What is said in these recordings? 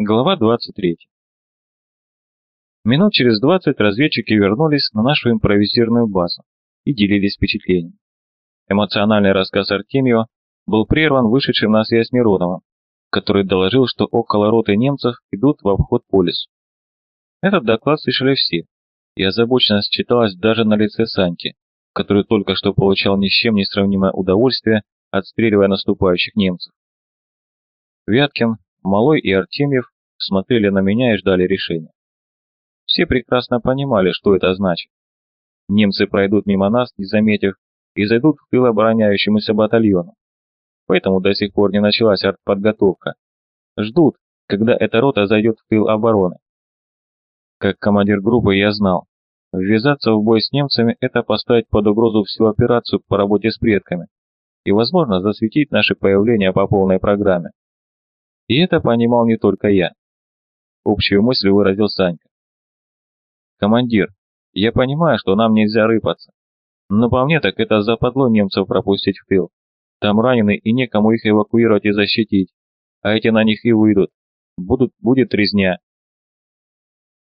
Глава 23. Минут через 20 разведчики вернулись на нашу импровизированную базу и делились впечатлениями. Эмоциональный рассказ Артемьева был прерван вышедшим на связь Мироновым, который доложил, что около роты немцев идут в обход по лесу. Этот доклад слышали все, и озабоченность читалась даже на лице Саньки, который только что получал ни с чем не сравнимое удовольствие, отстреливая наступающих немцев. Вяткин, Малой и Артемьев смотрели на меня и ждали решения. Все прекрасно понимали, что это значит. Немцы пройдут мимо нас, не заметив, и зайдут в тыл обороняющемуся батальону. Поэтому до сих пор не началась артподготовка. Ждут, когда эта рота зайдет в тыл обороны. Как командир группы я знал, ввязаться в бой с немцами – это поставить под угрозу всю операцию по работе с предками и, возможно, засветить наше появление по полной программе. И это понимал не только я. Общую мысль выразил Санька. «Командир, я понимаю, что нам нельзя рыпаться. Но по мне так это западло немцев пропустить в тыл. Там ранены и некому их эвакуировать и защитить. А эти на них и выйдут. Будут, будет резня».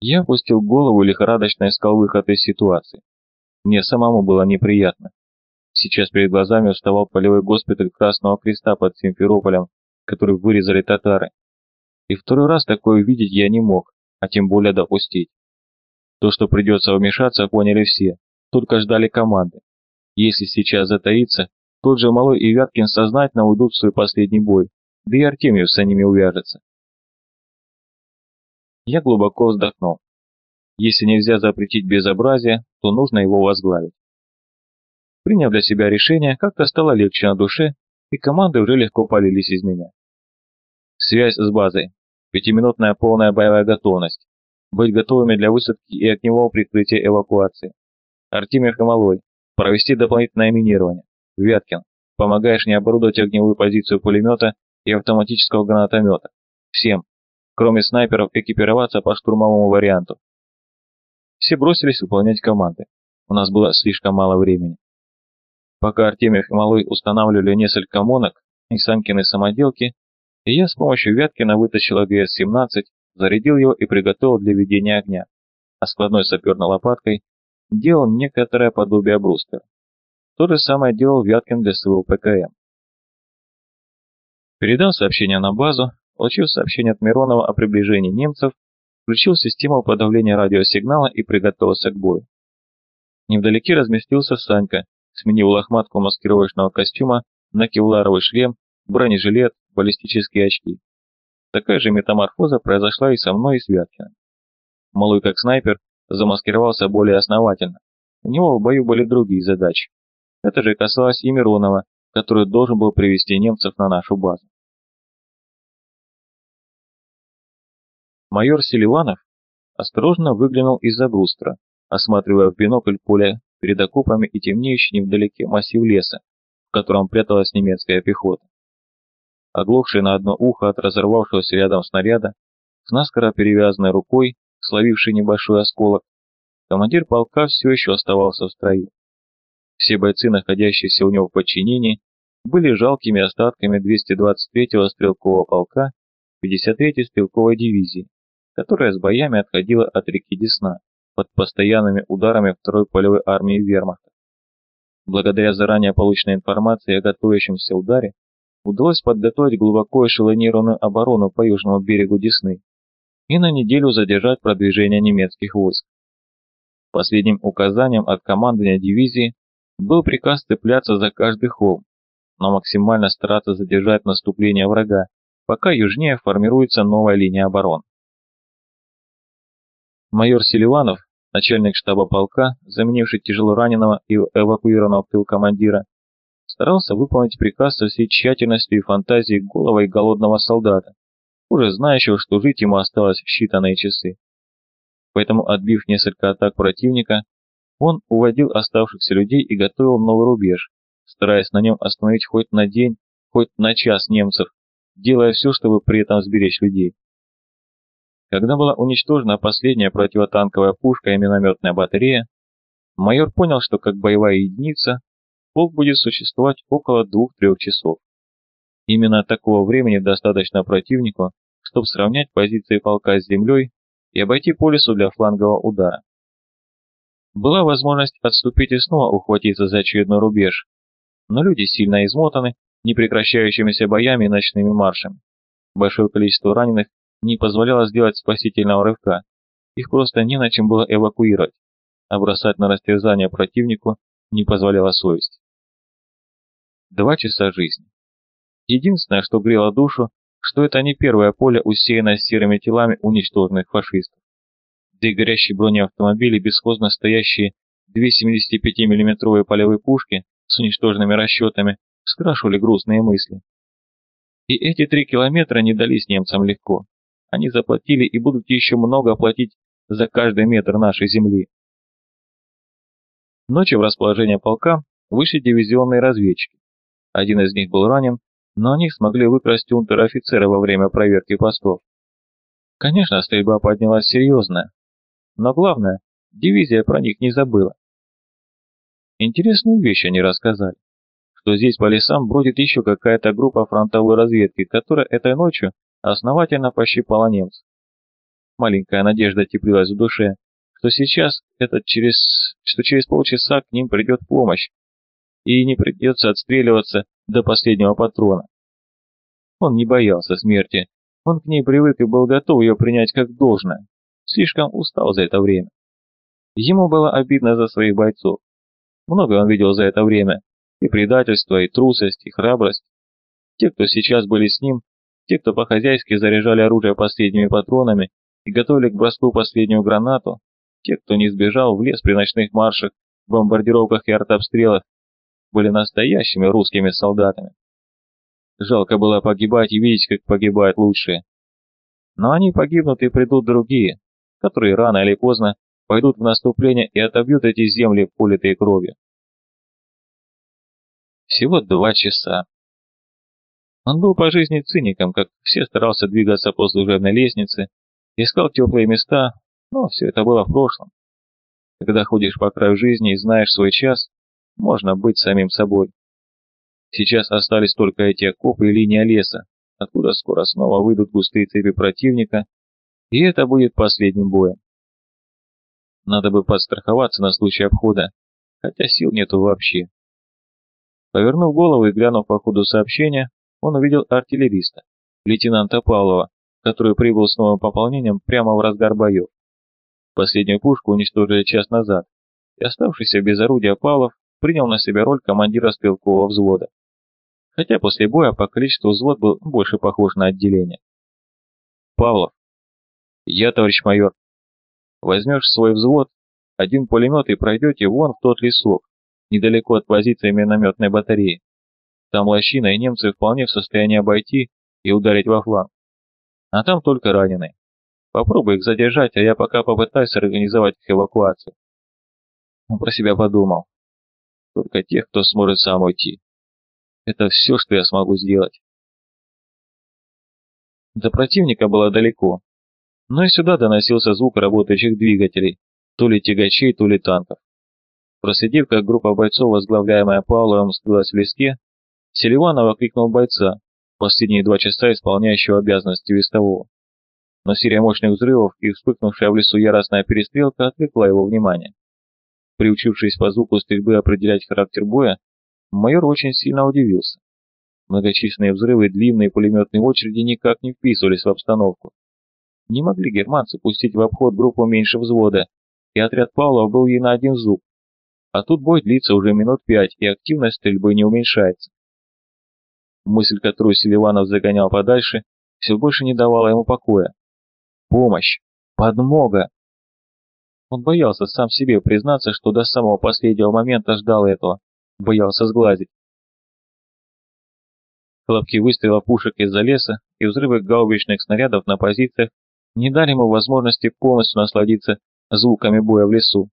Я опустил голову и лихорадочно искал выход из ситуации. Мне самому было неприятно. Сейчас перед глазами вставал полевой госпиталь Красного Креста под Симферополем, который вырезали татары. И второй раз такое увидеть я не мог, а тем более допустить. То, что придется вмешаться, поняли все, только ждали команды. Если сейчас затаиться, тот же Малой и Вяткин сознательно уйдут в свой последний бой, да и Артемьев с ними увяжется. Я глубоко вздохнул. Если нельзя запретить безобразие, то нужно его возглавить. Приняв для себя решение, как-то стало легче на душе, и команды уже легко полились из меня. Связь с базой. Пятиминутная полная боевая готовность. Быть готовыми для высадки и огневого прикрытия эвакуации. Артемьев и Малой. Провести дополнительное минирование. Вяткин. Помогаешь не оборудовать огневую позицию пулемета и автоматического гранатомета. Всем, кроме снайперов, экипироваться по штурмовому варианту. Все бросились выполнять команды. У нас было слишком мало времени. Пока Артемьев и Малой устанавливали несколько монок и Санькины самоделки, и я с помощью Вяткина вытащил АГС-17, зарядил его и приготовил для ведения огня, а складной саперной лопаткой делал некоторое подобие брустера. То же самое делал Вяткин для своего ПКМ. Передал сообщение на базу, получил сообщение от Миронова о приближении немцев, включил систему подавления радиосигнала и приготовился к бою. Невдалеке разместился Санька, сменил лохматку маскировочного костюма на кевларовый шлем, бронежилет, баллистические очки. Такая же метаморфоза произошла и со мной, и с Вяткиным. Малой как снайпер замаскировался более основательно. У него в бою были другие задачи. Это же касалось и Миронова, который должен был привести немцев на нашу базу. Майор Селиванов осторожно выглянул из-за брустра, осматривая в бинокль поле перед окопами и темнеющий невдалеке массив леса, в котором пряталась немецкая пехота оглохший на одно ухо от разорвавшегося рядом снаряда, с наскоро перевязанной рукой, словивший небольшой осколок, командир полка все еще оставался в строю. Все бойцы, находящиеся у него в подчинении, были жалкими остатками 223-го стрелкового полка 53-й стрелковой дивизии, которая с боями отходила от реки Десна под постоянными ударами второй полевой армии вермахта. Благодаря заранее полученной информации о готовящемся ударе, удалось подготовить глубоко эшелонированную оборону по южному берегу Десны и на неделю задержать продвижение немецких войск. Последним указанием от командования дивизии был приказ цепляться за каждый холм, но максимально стараться задержать наступление врага, пока южнее формируется новая линия обороны. Майор Селиванов, начальник штаба полка, заменивший тяжело раненого и эвакуированного в тыл командира, старался выполнить приказ со всей тщательностью и фантазией голого голодного солдата, уже знающего, что жить ему осталось в считанные часы. Поэтому, отбив несколько атак противника, он уводил оставшихся людей и готовил новый рубеж, стараясь на нем остановить хоть на день, хоть на час немцев, делая все, чтобы при этом сберечь людей. Когда была уничтожена последняя противотанковая пушка и минометная батарея, майор понял, что как боевая единица полк будет существовать около 2-3 часов. Именно такого времени достаточно противнику, чтобы сравнять позиции полка с землей и обойти по лесу для флангового удара. Была возможность отступить и снова ухватиться за очередной рубеж, но люди сильно измотаны непрекращающимися боями и ночными маршами. Большое количество раненых не позволяло сделать спасительного рывка, их просто не на чем было эвакуировать, а бросать на растерзание противнику не позволяла совесть. Два часа жизни. Единственное, что грело душу, что это не первое поле, усеянное серыми телами уничтоженных фашистов. Да и горящие бронеавтомобили, бесхозно стоящие 275 миллиметровые полевые пушки с уничтоженными расчетами, скрашивали грустные мысли. И эти три километра не дались немцам легко. Они заплатили и будут еще много платить за каждый метр нашей земли. Ночью в расположение полка вышли дивизионные разведчики. Один из них был ранен, но они смогли выкрасть унтер-офицера во время проверки постов. Конечно, стрельба поднялась серьезная, но главное, дивизия про них не забыла. Интересную вещь они рассказали, что здесь по лесам бродит еще какая-то группа фронтовой разведки, которая этой ночью основательно пощипала немцев. Маленькая надежда теплилась в душе, что сейчас этот через, что через полчаса к ним придет помощь, и не придется отстреливаться до последнего патрона. Он не боялся смерти, он к ней привык и был готов ее принять как должное, слишком устал за это время. Ему было обидно за своих бойцов. Много он видел за это время, и предательство, и трусость, и храбрость. Те, кто сейчас были с ним, те, кто по-хозяйски заряжали оружие последними патронами и готовили к броску последнюю гранату, те, кто не сбежал в лес при ночных маршах, бомбардировках и артобстрелах, были настоящими русскими солдатами. Жалко было погибать и видеть, как погибают лучшие. Но они погибнут и придут другие, которые рано или поздно пойдут в наступление и отобьют эти земли, политые кровью. Всего два часа. Он был по жизни циником, как все старался двигаться по служебной лестнице, искал теплые места, но все это было в прошлом. Когда ходишь по краю жизни и знаешь свой час, можно быть самим собой. Сейчас остались только эти окопы и линия леса, откуда скоро снова выйдут густые цепи противника, и это будет последним боем. Надо бы подстраховаться на случай обхода, хотя сил нету вообще. Повернув голову и глянув по ходу сообщения, он увидел артиллериста, лейтенанта Павлова, который прибыл с новым пополнением прямо в разгар боев. Последнюю пушку уничтожили час назад, и оставшийся без орудия Павлов принял на себя роль командира стрелкового взвода. Хотя после боя по количеству взвод был больше похож на отделение. Павлов. Я, товарищ майор. Возьмешь свой взвод, один пулемет и пройдете вон в тот лесок, недалеко от позиции минометной батареи. Там лощина, и немцы вполне в состоянии обойти и ударить во фланг. А там только раненые. Попробуй их задержать, а я пока попытаюсь организовать их эвакуацию. Он про себя подумал. Только тех, кто сможет сам уйти. Это все, что я смогу сделать. До противника было далеко, но и сюда доносился звук работающих двигателей, то ли тягачей, то ли танков. Проследив, как группа бойцов, возглавляемая Павловым, скрылась в леске, Селиванов окликнул бойца, последние два часа исполняющего обязанности вестового. Но серия мощных взрывов и вспыхнувшая в лесу яростная перестрелка отвлекла его внимание. Приучившись по звуку стрельбы определять характер боя, майор очень сильно удивился. Многочисленные взрывы и длинные пулеметные очереди никак не вписывались в обстановку. Не могли германцы пустить в обход группу меньше взвода, и отряд Павлова был ей на один зуб. А тут бой длится уже минут пять, и активность стрельбы не уменьшается. Мысль, которую Селиванов загонял подальше, все больше не давала ему покоя. Помощь! Подмога! Он боялся сам себе признаться, что до самого последнего момента ждал этого, боялся сглазить. Хлопки выстрела пушек из-за леса и взрывы гаубичных снарядов на позициях не дали ему возможности полностью насладиться звуками боя в лесу.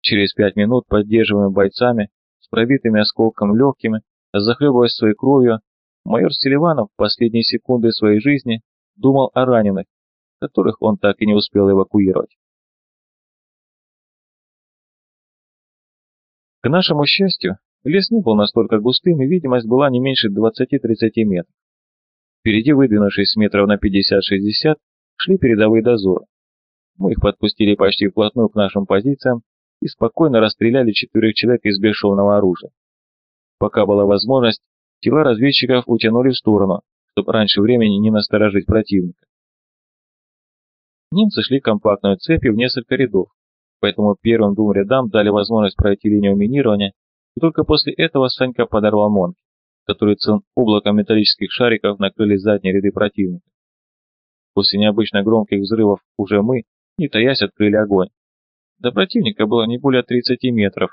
Через пять минут, поддерживаемый бойцами, с пробитыми осколком легкими, захлебываясь своей кровью, майор Селиванов в последние секунды своей жизни думал о раненых, которых он так и не успел эвакуировать. К нашему счастью, лес не был настолько густым, и видимость была не меньше 20-30 метров. Впереди, выдвинувшись метров на 50-60, шли передовые дозоры. Мы их подпустили почти вплотную к нашим позициям и спокойно расстреляли четырех человек из бесшовного оружия. Пока была возможность, тела разведчиков утянули в сторону, чтобы раньше времени не насторожить противника. Немцы шли компактной цепью в несколько рядов, поэтому первым двум рядам дали возможность пройти линию минирования, и только после этого Санька подорвал Монки, которые целым облаком металлических шариков накрыли задние ряды противника. После необычно громких взрывов уже мы, не таясь, открыли огонь. До противника было не более 30 метров,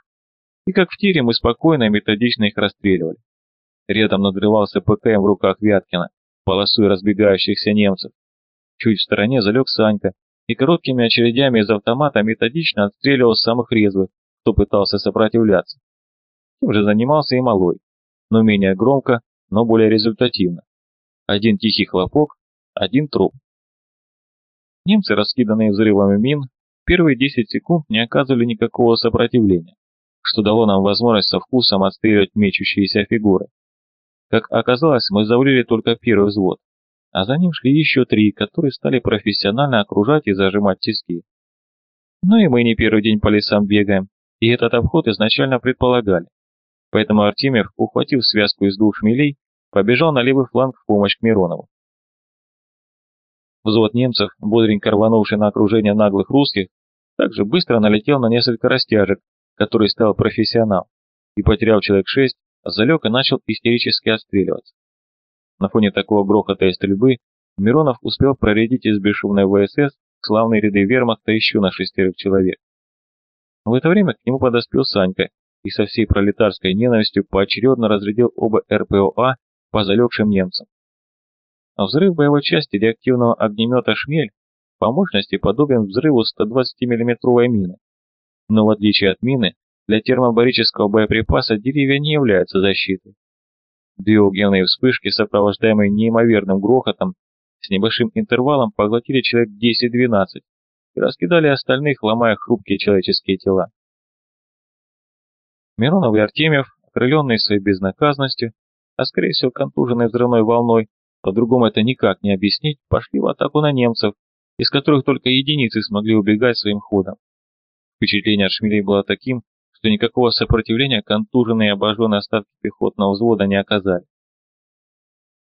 и как в тире мы спокойно и методично их расстреливали. Рядом надрывался ПКМ в руках Вяткина, полосуя разбегающихся немцев. Чуть в стороне залег Санька и короткими очередями из автомата методично отстреливал самых резвых, кто пытался сопротивляться. Тем же занимался и малой, но менее громко, но более результативно. Один тихий хлопок, один труп. Немцы, раскиданные взрывами мин, первые 10 секунд не оказывали никакого сопротивления, что дало нам возможность со вкусом отстреливать мечущиеся фигуры. Как оказалось, мы завалили только первый взвод, а за ним шли еще три, которые стали профессионально окружать и зажимать тиски. Ну и мы не первый день по лесам бегаем, и этот обход изначально предполагали. Поэтому Артемьев, ухватив связку из двух шмелей, побежал на левый фланг в помощь к Миронову. Взвод немцев, бодренько рванувший на окружение наглых русских, также быстро налетел на несколько растяжек, который стал профессионал, и, потеряв человек шесть, залег и начал истерически отстреливаться. На фоне такого грохота и стрельбы Миронов успел проредить из бесшумной ВСС славные ряды вермахта еще на шестерых человек. В это время к нему подоспел Санька и со всей пролетарской ненавистью поочередно разрядил оба РПОА по залегшим немцам. А взрыв боевой части реактивного огнемета «Шмель» по мощности подобен взрыву 120 миллиметровой мины. Но в отличие от мины, для термобарического боеприпаса деревья не являются защитой. Две огненные вспышки, сопровождаемые неимоверным грохотом, с небольшим интервалом поглотили человек 10-12 и раскидали остальных, ломая хрупкие человеческие тела. Миронов и Артемьев, окрыленные своей безнаказанностью, а скорее всего контуженной взрывной волной, по-другому это никак не объяснить, пошли в атаку на немцев, из которых только единицы смогли убегать своим ходом. Впечатление от шмелей было таким, что никакого сопротивления контуженные и обожженные остатки пехотного взвода не оказали.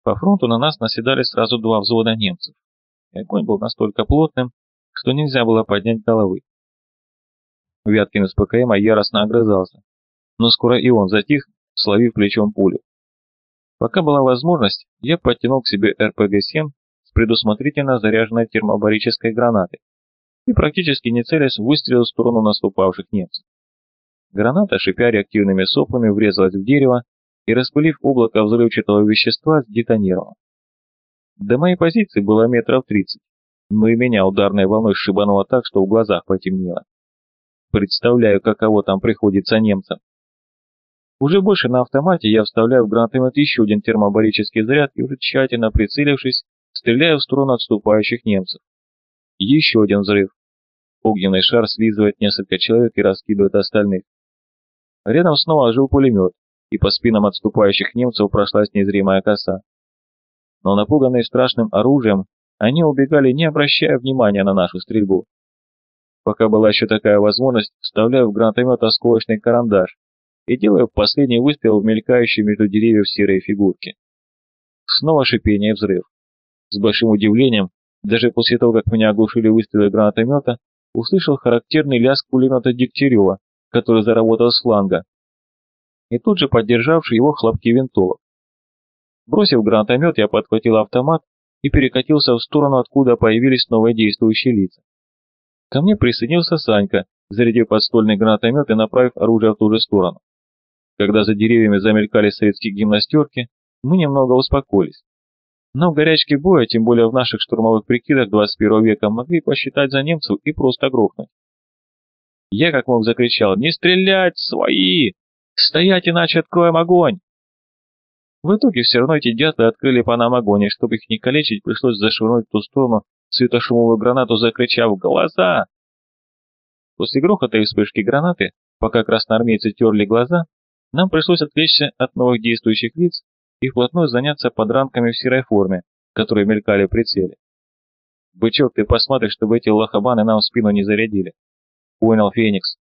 По фронту на нас наседали сразу два взвода немцев, и огонь был настолько плотным, что нельзя было поднять головы. Вяткин из ПКМа яростно огрызался, но скоро и он затих, словив плечом пулю. Пока была возможность, я подтянул к себе РПГ-7 с предусмотрительно заряженной термобарической гранатой и практически не целясь выстрелил в сторону наступавших немцев. Граната, шипя реактивными соплами, врезалась в дерево и, распылив облако взрывчатого вещества, сдетонировала. До моей позиции было метров тридцать, но и меня ударной волной шибануло так, что в глазах потемнело. Представляю, каково там приходится немцам. Уже больше на автомате я вставляю в гранатомет еще один термобарический заряд и уже тщательно прицелившись, стреляю в сторону отступающих немцев. Еще один взрыв. Огненный шар слизывает несколько человек и раскидывает остальных. Рядом снова ожил пулемет, и по спинам отступающих немцев прошлась незримая коса. Но напуганные страшным оружием, они убегали, не обращая внимания на нашу стрельбу. Пока была еще такая возможность, вставляю в гранатомет осколочный карандаш и делаю последний выстрел в мелькающие между деревьев серые фигурки. Снова шипение и взрыв. С большим удивлением, даже после того, как меня оглушили выстрелы гранатомета, услышал характерный лязг пулемета Дегтярева, который заработал с фланга, и тут же поддержавший его хлопки винтовок. Бросив гранатомет, я подхватил автомат и перекатился в сторону, откуда появились новые действующие лица. Ко мне присоединился Санька, зарядив подстольный гранатомет и направив оружие в ту же сторону. Когда за деревьями замелькали советские гимнастерки, мы немного успокоились. Но в горячке боя, тем более в наших штурмовых прикидах 21 века, могли посчитать за немцев и просто грохнуть. Я как мог закричал «Не стрелять, свои! Стоять, иначе откроем огонь!» В итоге все равно эти дятлы открыли по нам огонь, и чтобы их не калечить, пришлось зашвырнуть в ту сторону светошумовую гранату, закричав «Глаза!». После грохота и вспышки гранаты, пока красноармейцы терли глаза, нам пришлось отвлечься от новых действующих лиц и вплотную заняться подранками в серой форме, которые мелькали в прицеле. «Бычок, ты посмотри, чтобы эти лохабаны нам в спину не зарядили». «Понял, Феникс».